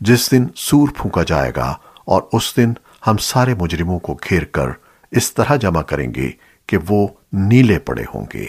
جس دن سور پھونکا جائے گا اور اس دن ہم سارے مجرموں کو گھیر کر اس طرح جمع کریں گے کہ وہ نیلے پڑے ہوں گے۔